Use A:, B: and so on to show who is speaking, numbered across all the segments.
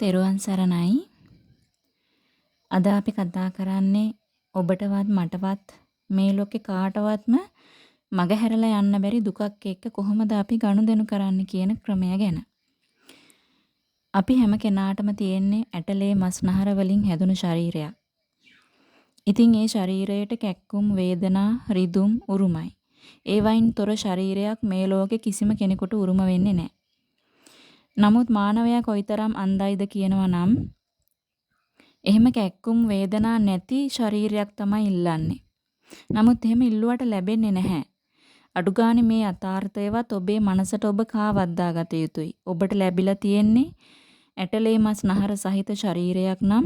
A: තෙරුවන් සරණයි. අද අපි කතා කරන්නේ ඔබටවත් මටවත් මේ ලෝකේ කාටවත්ම මගහැරලා යන්න බැරි දුකක් එක්ක කොහොමද අපි ගනුදෙනු කරන්න කියන ක්‍රමය ගැන. අපි හැම කෙනාටම තියෙන්නේ ඇටලේ මස්නහර වලින් හැදුණු ශරීරයක්. ඉතින් ඒ ශරීරයට කැක්කුම් වේදනා රිදුම් උරුමයි. ඒ වයින් තොර ශරීරයක් මේ ලෝකේ කිසිම කෙනෙකුට උරුම වෙන්නේ නැහැ. නමුත් මානවයා කොයිතරම් අන්ධයිද කියනවා නම් එහෙම කැක්කුම් වේදනා නැති ශරීරයක් තමයි ඉල්ලන්නේ. නමුත් එහෙම ඉල්ලුවට ලැබෙන්නේ නැහැ. අඩුගානේ මේ යථාර්ථයවත් ඔබේ මනසට ඔබ කාවද්දා ගත යුතුයි. ඔබට ලැබිලා තියෙන්නේ ඇටලේ මස් නහර සහිත ශරීරයක් නම්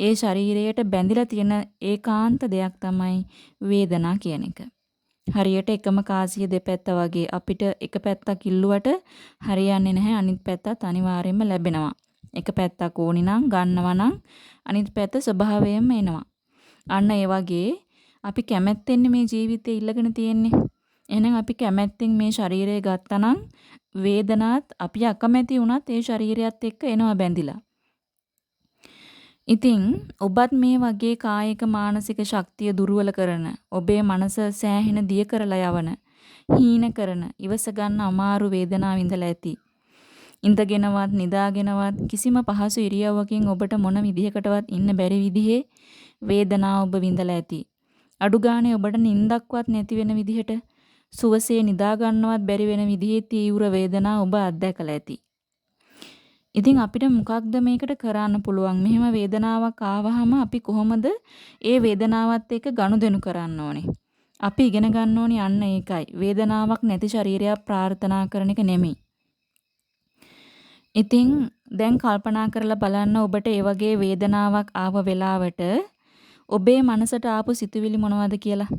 A: ඒ ශරීරයට බැඳිලා තියෙන ඒකාන්ත දෙයක් තමයි වේදනා කියන එක. හරියට එකම කාසිය දෙපැත්ත වගේ අපිට එක පැත්තක් ඉල්ලුවට හරියන්නේ නැහැ අනිත් පැත්තත් අනිවාර්යයෙන්ම ලැබෙනවා. එක පැත්තක් ඕනි නම් ගන්නවා නම් අනිත් පැත්ත ස්වභාවයෙන්ම එනවා. අන්න ඒ වගේ අපි කැමැත්තෙන් මේ ජීවිතේ ඉල්ලගෙන තියෙන්නේ. එහෙනම් අපි කැමැත්තෙන් මේ ශරීරය ගත්තනම් වේදනාත් අපි අකමැති වුණත් ඒ ශරීරයත් එක්ක එනවා බැඳිලා. ඉතින් ඔබත් මේ වගේ කායික මානසික ශක්තිය දුර්වල කරන, ඔබේ මනස සෑහෙන දිය කරලා යවන, හීන කරන, ඉවස ගන්න අමාරු වේදනාව විඳලා ඇති. ඉඳගෙනවත් නිදාගෙනවත් කිසිම පහසු ඉරියව්වකින් ඔබට මොන විදිහකටවත් ඉන්න බැරි විදිහේ වේදනාව ඔබ විඳලා ඇති. අඩු ගානේ ඔබට නිින්දක්වත් නැති වෙන විදිහට සුවසේ නිදා ගන්නවත් බැරි වෙන විදිහේ තීව්‍ර වේදනාව ඔබ අත්දැකලා ඇති. ඉතින් අපිට මොකක්ද මේකට කරන්න පුළුවන්? මෙහෙම වේදනාවක් ආවහම අපි කොහොමද ඒ වේදනාවත් එක්ක ගනුදෙනු කරන්න ඕනේ? අපි ඉගෙන ගන්න ඕනේ අන්න ඒකයි. වේදනාවක් නැති ශරීරයක් ප්‍රාර්ථනා කරන එක නෙමෙයි. ඉතින් දැන් කල්පනා කරලා බලන්න ඔබට ඒ වගේ වේදනාවක් ආව වෙලාවට ඔබේ මනසට ආපු සිතුවිලි මොනවද කියලා.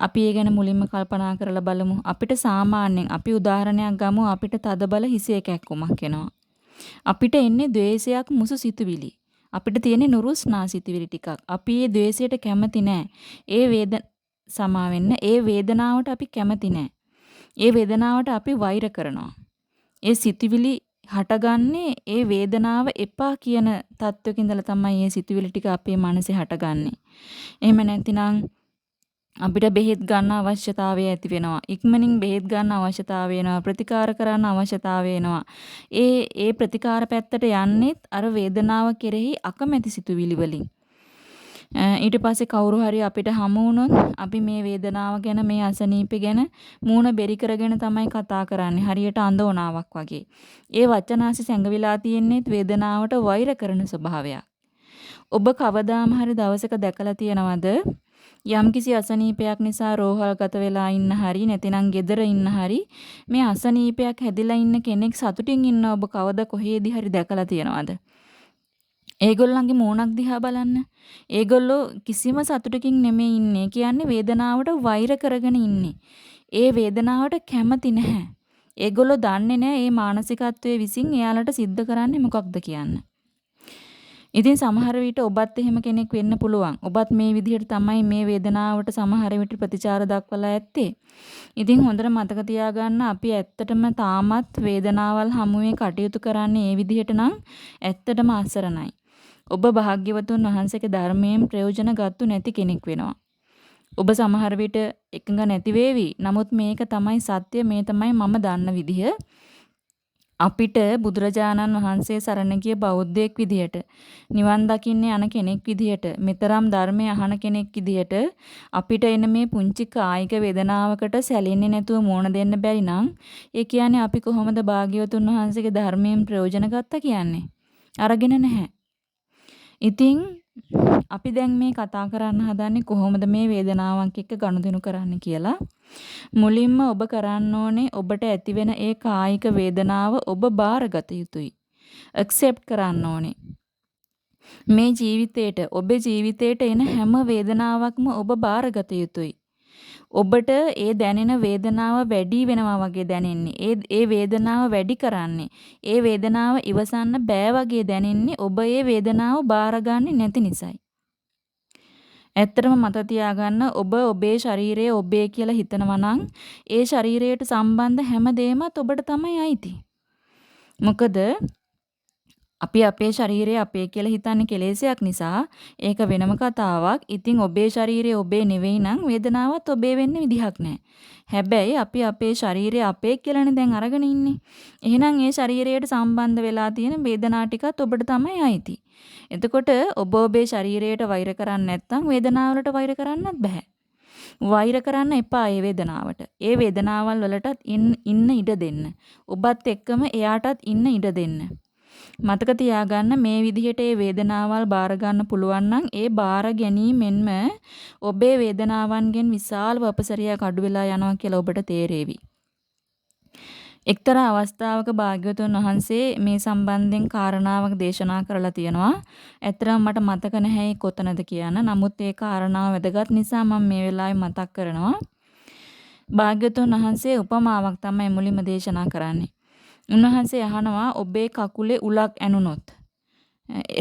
A: අපි ඒ ගැන මුලින්ම කල්පනා කරලා බලමු. අපිට සාමාන්‍යයෙන් අපි උදාහරණයක් ගමු අපිට තදබල හිසේ කැක්කුමක් එනවා. අපිට එන්නේ द्वේෂයක් මුසු සිතුවිලි. අපිට තියෙන්නේ නුරුස්නා සිතුවිලි ටිකක්. අපි ඒ द्वේෂයට කැමති නෑ. ඒ වේද සමාවෙන්න ඒ වේදනාවට අපි කැමති නෑ. ඒ වේදනාවට අපි වෛර කරනවා. ඒ සිතුවිලි හටගන්නේ ඒ වේදනාව එපා කියන තත්වක ඉඳලා තමයි මේ සිතුවිලි ටික අපේ මනසේ හටගන්නේ. එහෙම නැතිනම් අපිට බෙහෙත් ගන්න අවශ්‍යතාවය ඇති වෙනවා. ඉක්මනින් බෙහෙත් ගන්න අවශ්‍යතාවය වෙනවා. ප්‍රතිකාර කරන්න අවශ්‍යතාවය වෙනවා. ඒ ඒ ප්‍රතිකාර පැත්තට යන්නේත් අර වේදනාව කෙරෙහි අකමැති සිතුවිලි වලින්. ඊට පස්සේ කවුරු හරි අපිට හමු වුණොත් අපි මේ වේදනාව ගැන මේ අසනීපය ගැන මූණ බෙරි කරගෙන තමයි කතා කරන්නේ. හරියට අඳෝනාවක් වගේ. ඒ වචනාසි සැඟවිලා තියෙන්නේ වේදනාවට වෛර කරන ස්වභාවයක්. ඔබ කවදාම හරි දවසක දැකලා තියෙනවද යම්කිසි අසනීපයක් නිසා රෝහල්ගත වෙලා ඉන්න හරි නැතිනම් gedara ඉන්න හරි මේ අසනීපයක් හැදිලා ඉන්න කෙනෙක් සතුටින් ඉන්න ඔබ කවද කොහේදී හරි දැකලා තියෙනවද? ඒගොල්ලන්ගේ මූණක් දිහා බලන්න. ඒගොල්ලෝ කිසිම සතුටකින් නෙමෙයි ඉන්නේ. කියන්නේ වේදනාවට වෛර කරගෙන ඉන්නේ. ඒ වේදනාවට කැමති නැහැ. ඒගොල්ලෝ දන්නේ නැහැ මේ මානසිකත්වයේ විසින් එයාලට සිද්ධ කරන්නේ මොකක්ද කියන්න. ඉතින් සමහර විට ඔබත් එහෙම කෙනෙක් වෙන්න පුළුවන්. ඔබත් මේ විදිහට තමයි මේ වේදනාවට සමහර විට ප්‍රතිචාර දක්වලා ඇත්තේ. ඉතින් හොඳට මතක තියාගන්න අපි ඇත්තටම තාමත් වේදනාවල් හමුවේ කටයුතු කරන්නේ මේ විදිහට නම් ඇත්තටම අසරණයි. ඔබ භාග්‍යවතුන් වහන්සේගේ ධර්මයෙන් ප්‍රයෝජන ගත්තු නැති කෙනෙක් වෙනවා. ඔබ සමහර විට එකඟ නැති වේවි. නමුත් මේක තමයි සත්‍ය මේ තමයි මම දන්න විදිහ. අපිට බුදුරජාණන් වහන්සේ සරණ ගිය බෞද්ධයෙක් විදිහට නිවන් දකින්නේ යන කෙනෙක් විදිහට මෙතරම් ධර්මය අහන කෙනෙක් විදිහට අපිට එන මේ පුංචි කායික වේදනාවකට සැලෙන්නේ නැතුව මුණ දෙන්න බැරි නම් ඒ කියන්නේ අපි කොහොමද භාග්‍යවතුන් වහන්සේගේ ධර්මයෙන් ප්‍රයෝජන ගත්තා කියන්නේ? අරගෙන නැහැ. ඉතින් අපි දැන් මේ කතා කරන්න හදන්නේ කොහොමද මේ වේදනාවක් එක්ක ගනුදෙනු කරන්න කියලා. මුලින්ම ඔබ කරන්න ඕනේ ඔබට ඇතිවෙන ඒ කායික වේදනාව ඔබ බාරගත යුතුයි. accept කරන්න ඕනේ. මේ ජීවිතේට ඔබේ ජීවිතේට එන හැම වේදනාවක්ම ඔබ බාරගත යුතුයි. ඔබට ඒ දැනෙන වේදනාව වැඩි වෙනවා වගේ දැනෙන්නේ. ඒ ඒ වේදනාව වැඩි කරන්නේ. ඒ වේදනාව ඉවසන්න බෑ වගේ දැනෙන්නේ ඔබ ඒ වේදනාව බාරගන්නේ නැති නිසායි. ඇත්තටම මතක තියාගන්න ඔබ ඔබේ ශරීරය ඔබේ කියලා හිතනවා නම් ඒ ශරීරයට සම්බන්ධ හැම දෙයක්මත් ඔබට තමයි අයිති. මොකද අපි අපේ ශරීරය අපේ කියලා හිතන්නේ කෙලෙසයක් නිසා ඒක වෙනම කතාවක්. ඉතින් ඔබේ ශරීරය ඔබේ නෙවෙයි නම් වේදනාවත් ඔබේ වෙන්න විදිහක් නැහැ. හැබැයි අපි අපේ ශරීරය අපේ කියලානේ දැන් අරගෙන ඉන්නේ. එහෙනම් ඒ ශරීරයට සම්බන්ධ වෙලා තියෙන වේදනා ටිකත් ඔබට තමයි අයිති. එතකොට ඔබ ඔබේ ශරීරයට වෛර කරන්නේ නැත්නම් වේදනාවලට වෛර කරන්නත් බෑ. වෛර කරන්න එපා ඒ වේදනාවට. ඒ වේදනාවල් වලටත් ඉන්න ඉඩ දෙන්න. ඔබත් එක්කම එයාටත් ඉන්න ඉඩ දෙන්න. මතක තියාගන්න මේ විදිහට ඒ වේදනාවල් බාර ගන්න පුළුවන් නම් ඒ බාර ගැනීමෙන්ම ඔබේ වේදනාවන්ගෙන් විශාල වපසරියක් අඩු වෙලා යනවා කියලා ඔබට තේරෙවි. එක්තරා අවස්ථාවක භාග්‍යවතුන් වහන්සේ මේ සම්බන්ධයෙන් කාරණාවක් දේශනා කරලා තියෙනවා. ඇත්තටම මට මතක නැහැ කොතනද කියන. නමුත් ඒ කාරණාව වැදගත් නිසා මම මේ වෙලාවේ මතක් කරනවා. භාග්‍යවතුන් වහන්සේ උපමාවක් තමයි මුලින්ම දේශනා කරන්නේ. උන්වහන්සේ අහනවා ඔබේ කකුලේ උලක් ඇනුනොත්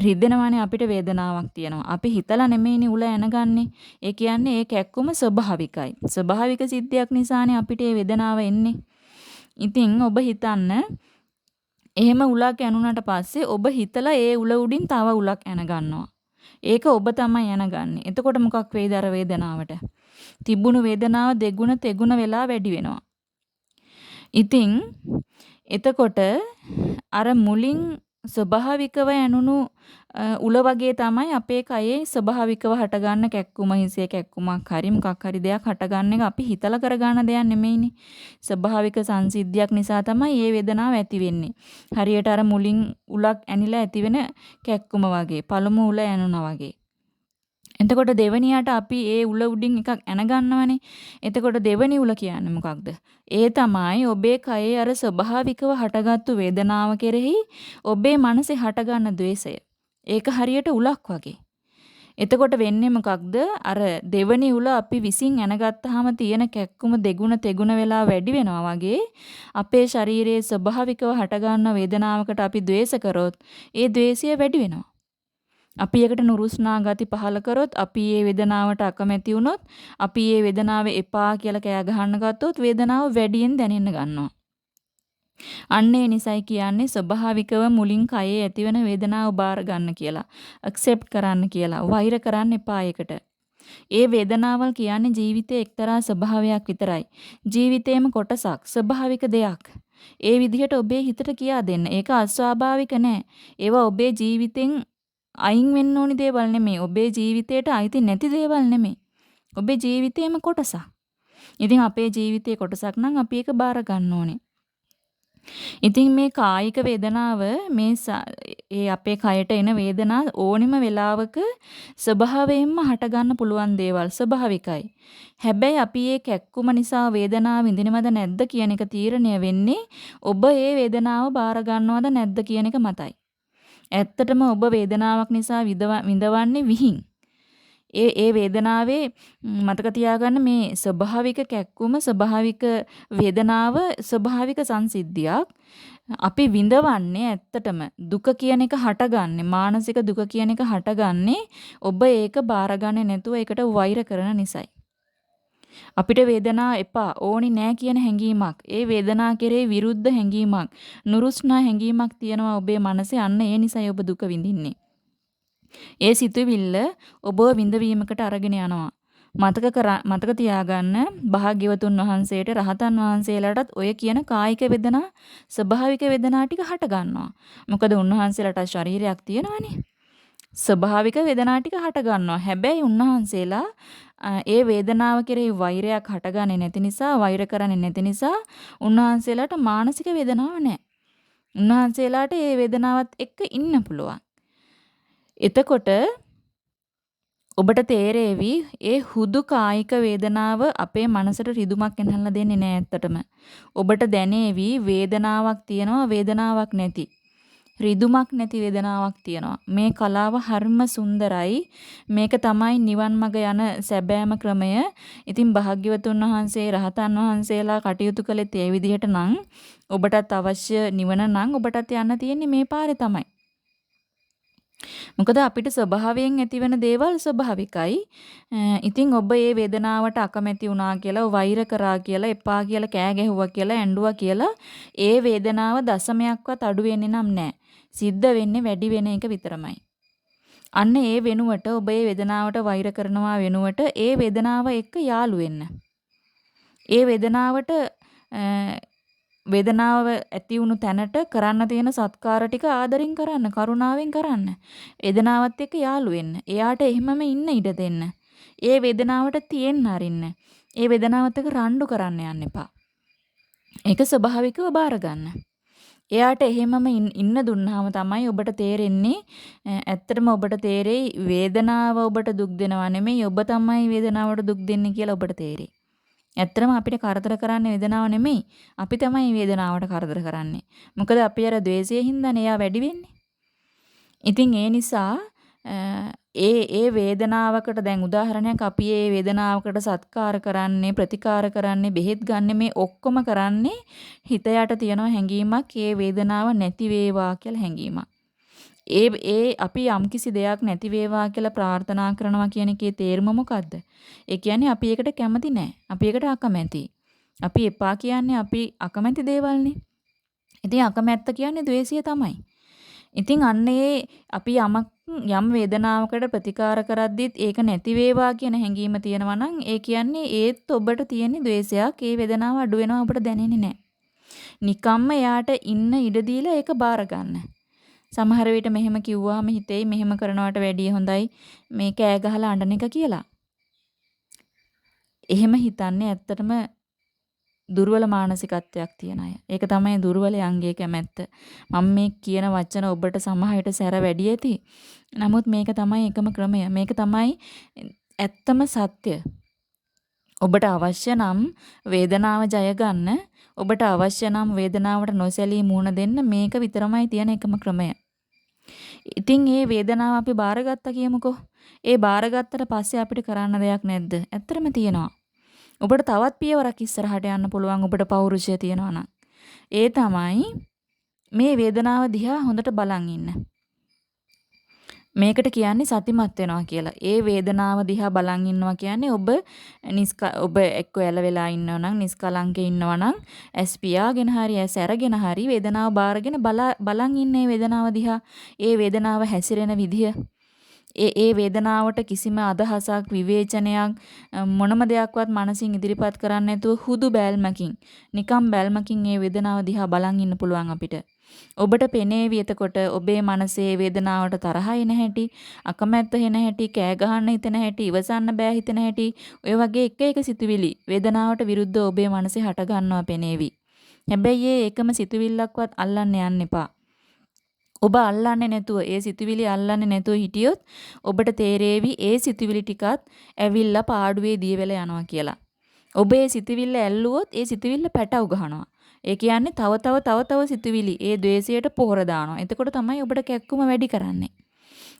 A: රිදෙනවානේ අපිට වේදනාවක් තියෙනවා. අපි හිතලා නෙමෙයිනේ උල ඇනගන්නේ. ඒ කියන්නේ ඒ කැක්කුම ස්වභාවිකයි. ස්වභාවික සිද්ධියක් නිසානේ අපිට මේ වේදනාව එන්නේ. ඉතින් ඔබ හිතන්න එහෙම උලක් ඇනුනට පස්සේ ඔබ හිතලා ඒ උල උඩින් තව උලක් ඇන ගන්නවා. ඒක ඔබ තමයි ඇනගන්නේ. එතකොට මොකක් වෙයිද අර වේදනාවට? තිබුණු වේදනාව දෙගුණ තෙගුණ වෙලා වැඩි වෙනවා. ඉතින් එතකොට අර මුලින් ස්වභාවිකව ඇනුණු උල වගේ තමයි අපේ කයේ ස්වභාවිකව හටගන්න කැක්කුම හිසේ කැක්කුමක් හරි මොකක් හරි දෙයක් හටගන්න එක අපි හිතලා කරගන්න දෙයක් නෙමෙයිනේ. ස්වභාවික සංසිද්ධියක් නිසා තමයි මේ වේදනාව ඇති වෙන්නේ. හරියට අර මුලින් උලක් ඇනිලා ඇතිවෙන කැක්කුම වගේ පළමු උල ඇනුණා වගේ. එතකොට දෙවනියට අපි ඒ උල උඩින් එකක් ඇනගන්නවනේ. එතකොට දෙවනි උල කියන්නේ මොකක්ද? ඒ තමයි ඔබේ කයේ අර ස්වභාවිකව හටගත්තු වේදනාව කෙරෙහි ඔබේ මනසේ හටගන්න द्वේෂය. ඒක හරියට උලක් වගේ. එතකොට වෙන්නේ මොකක්ද? අර දෙවනි උල අපි විසින් ඇනගත්තාම තියෙන කැක්කුම දෙගුණ තෙගුණ වෙලා වැඩි වෙනවා වගේ අපේ ශරීරයේ ස්වභාවිකව හටගන්න වේදනාවකට අපි द्वेष කරොත් ඒ द्वේෂය වැඩි වෙනවා. අපි එකට නුරුස්නා ගති පහල කරොත් අපි ඒ වේදනාවට අකමැති වුණොත් අපි ඒ වේදනාව එපා කියලා කෑ ගහන්න ගත්තොත් වේදනාව වැඩියෙන් දැනෙන්න ගන්නවා. අන්න ඒ නිසයි කියන්නේ ස්වභාවිකව මුලින් කයේ ඇතිවන වේදනාව බාර ගන්න කියලා. ඇක්සෙප්ට් කරන්න කියලා. වෛර කරන්න එපා ඒකට. ඒ වේදනාවල් කියන්නේ ජීවිතයේ එක්තරා ස්වභාවයක් විතරයි. ජීවිතේම කොටසක්, ස්වභාවික දෙයක්. ඒ විදිහට ඔබේ හිතට කියා දෙන්න. ඒක අස්වාභාවික නෑ. ඒවා ඔබේ ජීවිතෙන් අයින් වෙන්න ඕනි දේවල් නෙමෙයි. ඔබේ ජීවිතයට අයිති නැති දේවල් නෙමෙයි. ඔබේ ජීවිතේම කොටසක්. ඉතින් අපේ ජීවිතයේ කොටසක් නම් අපි ඒක බාර ගන්න ඕනේ. ඉතින් මේ කායික වේදනාව මේ ඒ අපේ කයට එන වේදනා ඕනිම වෙලාවක ස්වභාවයෙන්ම හටගන්න පුළුවන් දේවල් ස්වභාවිකයි. හැබැයි අපි මේ කැක්කුම නිසා වේදනාව විඳිනවද නැද්ද කියන එක තීරණය වෙන්නේ ඔබ ඒ වේදනාව බාර ගන්නවද නැද්ද කියන එක මතයි. ඇත්තටම ඔබ වේදනාවක් නිසා විඳවන්නේ විහිං. ඒ ඒ වේදනාවේ මතක තියාගන්න මේ ස්වභාවික කැක්කුම ස්වභාවික වේදනාව ස්වභාවික සංසිද්ධියක්. අපි විඳවන්නේ ඇත්තටම දුක කියන එක හටගන්නේ මානසික දුක කියන එක හටගන්නේ ඔබ ඒක බාරගන්නේ නැතුව ඒකට වෛර කරන නිසායි. අපිට වේදනාව එපා ඕනි නෑ කියන හැඟීමක් ඒ වේදනාව කෙරේ විරුද්ධ හැඟීමක් නුරුස්නා හැඟීමක් තියෙනවා ඔබේ මනසේ අන්න ඒ නිසයි ඔබ දුක විඳින්නේ. ඒ සිතුවිල්ල ඔබව විඳවීමකට අරගෙන යනවා. මතක මතක තියාගන්න භාග්‍යවතුන් වහන්සේට රහතන් වහන්සේලාටත් ඔය කියන කායික වේදනා ස්වභාවික වේදනා ටික හට ගන්නවා. මොකද උන්වහන්සේලාට ශරීරයක් තියෙනවනේ. ස්වභාවික වේදනා ටික හට ගන්නවා. හැබැයි උන්වහන්සේලා ඒ වේදනාව කෙරෙහි වෛරයක් හටගන්නේ නැති නිසා වෛර කරන්නේ නැති නිසා උන්වහන්සේලාට මානසික වේදනාවක් නැහැ. උන්වහන්සේලාට ඒ වේදනාවත් එක්ක ඉන්න පුළුවන්. එතකොට ඔබට තේරෙවි ඒ හුදු කායික වේදනාව අපේ මනසට රිදුමක් එනහලා දෙන්නේ නෑ ඇත්තටම. ඔබට දැනේවි වේදනාවක් තියෙනවා වේදනාවක් නැති. රිදුමක් නැති වේදනාවක් තියෙනවා. මේ කලාව හර්ම සුන්දරයි. මේක තමයි නිවන් මඟ යන සැබෑම ක්‍රමය. ඉතින් භාග්‍යවතුන් වහන්සේ රහතන් වහන්සේලා කටයුතු කළේ ඒ විදිහට නම් ඔබටත් අවශ්‍ය නිවන නම් ඔබටත් යන්න තියෙන්නේ මේ පාරේ තමයි. මොකද අපිට ස්වභාවයෙන් ඇතිවෙන දේවල් ස්වභාවිකයි. ඉතින් ඔබ මේ වේදනාවට අකමැති වුණා කියලා, වෛර කරා කියලා, එපා කියලා කෑ ගැහුවා කියලා, ඇඬුවා කියලා ඒ වේදනාව දශමයක්වත් අඩු වෙන්නේ නම් නැහැ. සිද්ධ වෙන්නේ වැඩි වෙන එක විතරමයි. අන්න ඒ වෙනුවට ඔබ මේ වේදනාවට වෛර කරනවා වෙනුවට ඒ වේදනාව එක්ක යාළු වෙන්න. ඒ වේදනාවට වේදනාව ඇති වුණු තැනට කරන්න තියෙන සත්කාර ටික ආදරින් කරන්න, කරුණාවෙන් කරන්න. වේදනාවත් එක්ක යාළු වෙන්න. එයාට එහෙමම ඉන්න ඉඩ දෙන්න. ඒ වේදනාවට තියෙන්න අරින්න. ඒ වේදනාවත් එක්ක රණ්ඩු කරන්න යන්න එපා. ඒක ස්වභාවිකව බාර ගන්න. එයාට එහෙමම ඉන්න දුන්නාම තමයි ඔබට තේරෙන්නේ ඇත්තටම ඔබට තේරෙයි වේදනාව ඔබට දුක් දෙනවා නෙමෙයි ඔබ තමයි වේදනාවට දුක් දෙන්නේ කියලා ඔබට තේරෙයි. ඇත්තටම අපිට කරදර කරන්නේ වේදනාව නෙමෙයි. අපි තමයි වේදනාවට කරදර කරන්නේ. මොකද අපි අර द्वේෂයෙන් හින්දානේ එයා වැඩි වෙන්නේ. ඉතින් ඒ නිසා ඒ ඒ වේදනාවකට දැන් උදාහරණයක් අපි ඒ වේදනාවකට සත්කාර කරන්නේ ප්‍රතිකාර කරන්නේ බෙහෙත් ගන්න මේ ඔක්කොම කරන්නේ හිත යට තියෙන හැඟීමක් ඒ වේදනාව නැති වේවා කියලා හැඟීමක්. ඒ ඒ අපි යම්කිසි දෙයක් නැති වේවා කියලා ප්‍රාර්ථනා කරනවා කියන එකේ තේරුම මොකද්ද? ඒ කියන්නේ අපි ඒකට කැමති නැහැ. අපි ඒකට අකමැති. අපි එපා කියන්නේ අපි අකමැති දේවල්නේ. ඉතින් අකමැත්ත කියන්නේ द्वේෂය තමයි. ඉතින් අන්න ඒ අපි යමක් යම් වේදනාවකට ප්‍රතිකාර කරද්දිත් ඒක නැති වේවා කියන හැඟීම තියෙනවා නම් ඒ කියන්නේ ඒත් ඔබට තියෙන द्वේෂයක්. ඒ වේදනාව අඩු වෙනවා ඔබට දැනෙන්නේ නැහැ. නිකම්ම එයාට ඉන්න ඉඩ දීලා ඒක බාර ගන්න. සමහර විට මෙහෙම කිව්වාම හිතෙයි මෙහෙම කරනවට වැඩිය හොඳයි මේ කෑ ගහලා අඬන එක කියලා. එහෙම හිතන්නේ ඇත්තටම දුර්වල මානසිකත්වයක් තියන අය. ඒක තමයි දුර්වලයන්ගේ කැමැත්ත. මම මේ කියන වචන ඔබට සමහරට සැර වැඩි ඇති. නමුත් මේක තමයි එකම ක්‍රමය. මේක තමයි ඇත්තම සත්‍ය. ඔබට අවශ්‍ය නම් වේදනාව ජය ගන්න ඔබට අවශ්‍ය නම් වේදනාවට නොසැලී මුහුණ දෙන්න මේක විතරමයි තියෙන එකම ක්‍රමය. ඉතින් මේ වේදනාව අපි බාරගත්තා කියමුකෝ. ඒ බාරගත්තට පස්සේ අපිට කරන්න දෙයක් නැද්ද? ඇත්තටම තියෙනවා. ඔබට තවත් පියවරක් ඉස්සරහට යන්න පුළුවන් ඔබට පෞරුෂය තියෙනවා නම්. ඒ තමයි මේ වේදනාව දිහා හොඳට බලන් ඉන්න. මේකට කියන්නේ සතිමත් වෙනවා කියලා. ඒ වේදනාව දිහා බලන් ඉන්නවා කියන්නේ ඔබ ඔබ එක්ක ඇල වෙලා ඉන්නවා නම් නිස්කලංකේ ඉන්නවා නම් ඇස් පියාගෙන හරි ඇස් අරගෙන හරි වේදනාව බාරගෙන බලන් ඉන්නේ වේදනාව දිහා. ඒ වේදනාව හැසිරෙන විදිය ඒ ඒ වේදනාවට කිසිම අදහසක් විවේචනයක් මොනම දෙයක්වත් මනසින් ඉදිරිපත් කරන්නේ නැතුව හුදු බැල්මකින් නිකම් බැල්මකින් ඒ වේදනාව දිහා බලන් ඉන්න පුළුවන් අපිට. ඔබට පෙනේවි එතකොට ඔබේ මනසේ වේදනාවට තරහ එන හැටි, අකමැත්ත එන හැටි, කෑ ගහන්න හිතෙන හැටි, ඉවසන්න බෑ හිතෙන හැටි, ඔය වගේ එක එක සිතුවිලි වේදනාවට විරුද්ධව ඔබේ මනසේ හට ගන්නවා පෙනේවි. හැබැයි ඒ එකම සිතුවිල්ලක්වත් අල්ලන්න යන්න එපා. ඔබ අල්ලන්නේ නැතුව ඒ සිතුවිලි අල්ලන්නේ නැතුව හිටියොත් ඔබට තේරේවි ඒ සිතුවිලි ටිකත් ඇවිල්ලා පාඩුවේ දිය වෙලා යනවා කියලා. ඔබ ඒ සිතුවිල්ල ඇල්ලුවොත් ඒ සිතුවිල්ල පැටව ගහනවා. ඒ කියන්නේ තව තව තව තව සිතුවිලි ඒ द्वේෂයට පොහොර දානවා. එතකොට තමයි ඔබට කැක්කුම වැඩි කරන්නේ.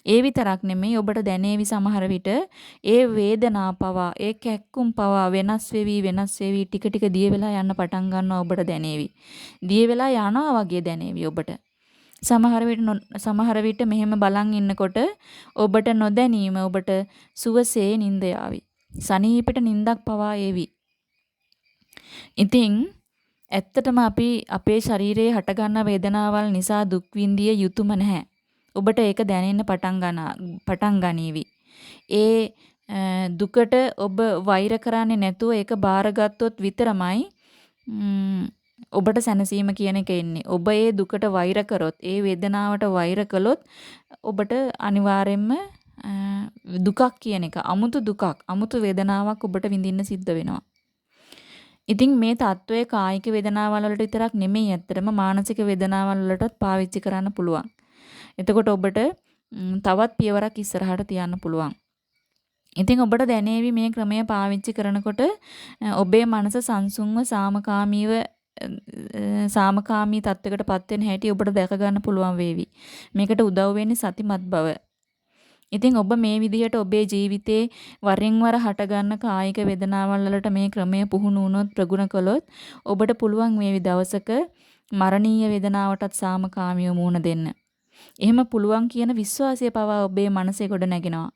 A: ඒ විතරක් නෙමෙයි ඔබට දැනේවි සමහර විට ඒ වේදනා පවා ඒ කැක්කුම් පවා වෙනස් වෙවි වෙනස් වෙවි ටික ටික දිය වෙලා යන්න පටන් ගන්නවා ඔබට දැනේවි. දිය වෙලා යනවා වගේ දැනේවි ඔබට. සමහර විට සමහර විට මෙහෙම බලන් ඉන්නකොට ඔබට නොදැනීම ඔබට සුවසේ නිින්ද යාවි. සනීපෙට නිින්දක් පවා ඒවි. ඉතින් ඇත්තටම අපි අපේ ශරීරයේ හටගන්න වේදනාවල් නිසා දුක් විඳිය යුතුයම නැහැ. ඔබට ඒක දැනෙන්න පටන් පටන් ගනීවි. ඒ දුකට ඔබ වෛර කරන්නේ නැතුව ඒක බාරගත්තොත් විතරමයි ඔබට සැනසීම කියන එක එන්නේ. ඔබ ඒ දුකට වෛර කරොත්, ඒ වේදනාවට වෛර කළොත් ඔබට අනිවාර්යයෙන්ම දුකක් කියන එක අමුතු දුකක්, අමුතු වේදනාවක් ඔබට විඳින්න සිද්ධ වෙනවා. ඉතින් මේ தત્ත්වය කායික වේදනාවල් වලට විතරක් නෙමෙයි ඇත්තටම මානසික වේදනාවල් වලටත් පාවිච්චි කරන්න පුළුවන්. එතකොට ඔබට තවත් පියවරක් ඉස්සරහට තියන්න පුළුවන්. ඉතින් ඔබට දැනේවි මේ ක්‍රමය පාවිච්චි කරනකොට ඔබේ මනස සංසුන්ව සාමකාමීව සාමකාමී තත්වයකටපත් වෙන හැටි ඔබට දැක ගන්න පුළුවන් වේවි. මේකට උදව් වෙන්නේ සතිමත් බව. ඉතින් ඔබ මේ විදිහට ඔබේ ජීවිතේ වරින් වර හටගන්න කායික වේදනාවල් වලට මේ ක්‍රමය පුහුණු වුණොත් ප්‍රගුණ කළොත් ඔබට පුළුවන් මේ දවසක මරණීය වේදනාවටත් සාමකාමීව මුහුණ දෙන්න. එහෙම පුළුවන් කියන විශ්වාසය පවා ඔබේ මනසේ ගොඩ නැගෙනවා.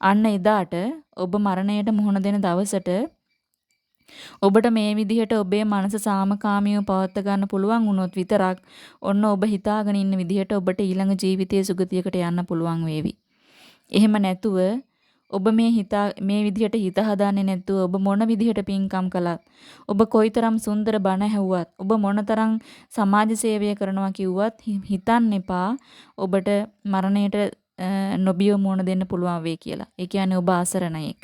A: අන්න එදාට ඔබ මරණයට මුහුණ දෙන දවසට ඔබට මේ විදිහට ඔබේ මනස සාමකාමීව පවත්වා ගන්න පුළුවන් වුණොත් විතරක් ඔන්න ඔබ හිතාගෙන ඉන්න විදිහට ඔබට ඊළඟ ජීවිතයේ සුගතියකට යන්න පුළුවන් වේවි. එහෙම නැතුව ඔබ මේ හිතා මේ විදිහට හිත හදාන්නේ නැතුව ඔබ මොන විදිහට පින්කම් කළත් ඔබ කොයිතරම් සුන්දර බණ ඇහුවත් ඔබ මොනතරම් සමාජ සේවය කරනවා කිව්වත් හිතන්න එපා ඔබට මරණයට නොබියව මුණ දෙන්න පුළුවන් වෙයි කියලා. ඒ කියන්නේ ඔබ අසරණයෙක්.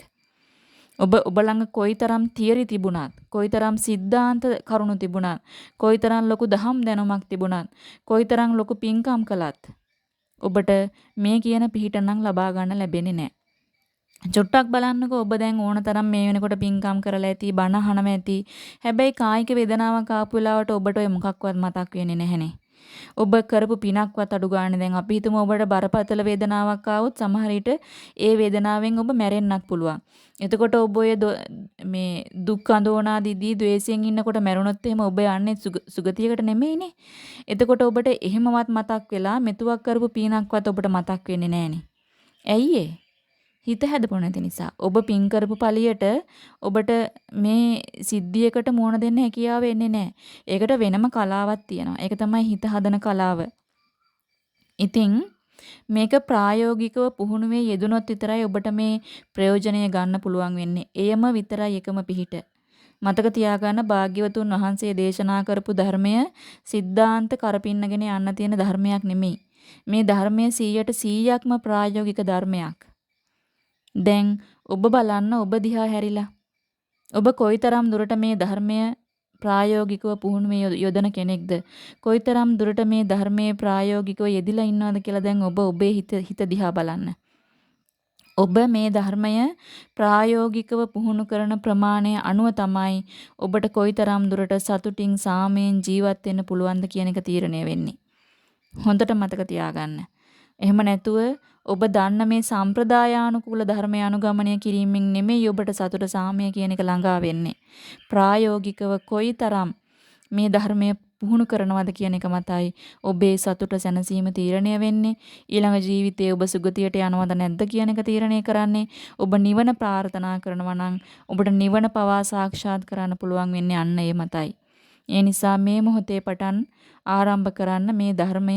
A: ඔබ ඔබ ළඟ කොයිතරම් තියරි තිබුණත්, කොයිතරම් සිද්ධාන්ත කරුණු තිබුණත්, කොයිතරම් ලොකු දහම් දැනුමක් තිබුණත්, කොයිතරම් ලොකු පින්කම් කළත් ඔබට මේ කියන පිහිට නම් ලබා ගන්න ලැබෙන්නේ නැහැ. චුට්ටක් බලන්නකෝ ඔබ දැන් ඕනතරම් මේ වෙනකොට පින්කම් කරලා ඇති බණ අහනම ඇති. හැබැයි කායික වේදනාවක් ආපු වෙලාවට ඔබට ඔය මොකක්වත් මතක් වෙන්නේ නැහනේ. ඔබ කරපු පිනක්වත් අඩු ගන්න දැන් අපි හිතමු ඔබට බරපතල වේදනාවක් ආවොත් සමහර විට ඒ වේදනාවෙන් ඔබ මැරෙන්නත් පුළුවන්. එතකොට ඔබ ඔය මේ දුක් අඳෝනා දිදී द्वේෂයෙන් ඉන්නකොට මැරුණොත් එහෙම ඔබ යන්නේ සුගතියකට නෙමෙයිනේ. එතකොට ඔබට එහෙමවත් මතක් වෙලා මෙතුවක් කරපු පිනක්වත් ඔබට මතක් වෙන්නේ නැහනේ. ඇයි ඒ? හිත හැදපො නැති නිසා. ඔබ පින් කරපු පළියට ඔබට මේ සිද්ධියකට මුහුණ දෙන්න හැකියාව එන්නේ නැහැ. ඒකට වෙනම කලාවක් තියෙනවා. ඒක තමයි හිත හදන කලාව. ඉතින් මේක ප්‍රායෝගිකව පුහුණුවේ යෙදුනොත් විතරයි ඔබට මේ ප්‍රයෝජනය ගන්න පුළුවන් වෙන්නේ. එයම විතරයි එකම පිහිට. මතක තියාගන්න භාග්‍යවතුන් වහන්සේ දේශනා කරපු ධර්මය සිද්ධාන්ත කරපින්නගෙන යන්න තියෙන ධර්මයක් නෙමෙයි. මේ ධර්මය 100ට 100ක්ම ප්‍රායෝගික ධර්මයක්. දැන් ඔබ බලන්න ඔබ දිහා හැරිලා. ඔබ කොයිතරම් දුරට මේ ධර්මය ප්‍රායෝගිකව පුහුණුවේ යොදන කෙනෙක්ද? කොයිතරම් දුරට මේ ධර්මයේ ප්‍රායෝගිකව යෙදිලා ඉන්නවද කියලා දැන් ඔබ ඔබේ හිත හිත දිහා බලන්න. ඔබ මේ ධර්මය ප්‍රායෝගිකව පුහුණු කරන ප්‍රමාණය අනුව තමයි ඔබට කොයිතරම් දුරට සතුටින් සාමයෙන් ජීවත් වෙන්න පුළුවන්ද කියන එක තීරණය වෙන්නේ. හොඳට මතක තියාගන්න. එහෙම නැතුව ඔබ දන්න මේ සම්ප්‍රදායානුකූල ධර්මය අනුගමනය කිරීමෙන් නෙමෙයි ඔබට සතුට සාමය කියන එක ළඟා වෙන්නේ. ප්‍රායෝගිකව කොයිතරම් මේ ධර්මය පුහුණු කරනවද කියන එක මතයි ඔබේ සතුට සැනසීම තීරණය වෙන්නේ ඊළඟ ජීවිතයේ ඔබ සුගතියට යනවද නැද්ද කියන එක තීරණය කරන්නේ ඔබ නිවන ප්‍රාර්ථනා කරනවා නම් ඔබට නිවන පවා සාක්ෂාත් කරන්න පුළුවන් වෙන්නේ අන්න ඒ මතයි ඒ නිසා මේ මොහොතේ පටන් ආරම්භ කරන්න මේ ධර්මය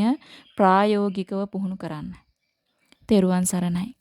A: ප්‍රායෝගිකව පුහුණු කරන්න. තෙරුවන් සරණයි.